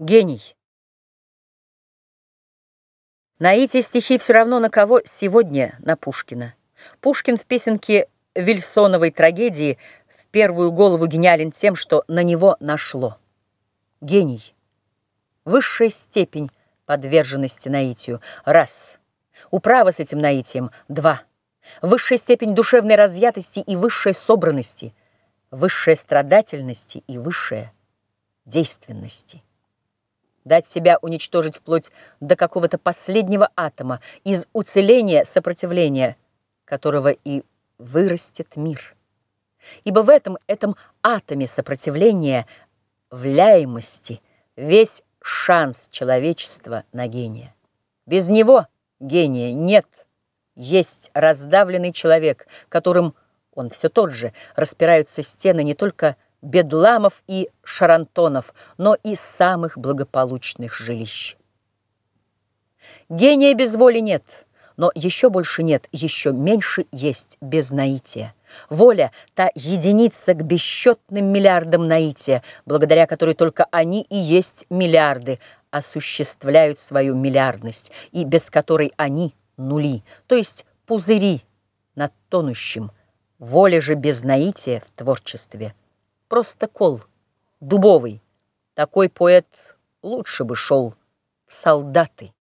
Гений. Наитие стихи все равно на кого сегодня на Пушкина. Пушкин в песенке Вильсоновой трагедии в первую голову гениален тем, что на него нашло. Гений. Высшая степень подверженности наитию. Раз. Управа с этим наитием. Два. Высшая степень душевной разъятости и высшей собранности. Высшая страдательности и высшая действенности дать себя уничтожить вплоть до какого-то последнего атома, из уцеления сопротивления, которого и вырастет мир. Ибо в этом, этом атоме сопротивления, вляемости, весь шанс человечества на гения. Без него гения нет. Есть раздавленный человек, которым, он все тот же, распираются стены не только бедламов и шарантонов, но и самых благополучных жилищ. Гения без воли нет, но еще больше нет, еще меньше есть без наития. Воля — та единица к бесчетным миллиардам наития, благодаря которой только они и есть миллиарды, осуществляют свою миллиардность, и без которой они — нули, то есть пузыри над тонущим. Воля же без наития в творчестве — просто кол, дубовый. Такой поэт лучше бы шел в солдаты.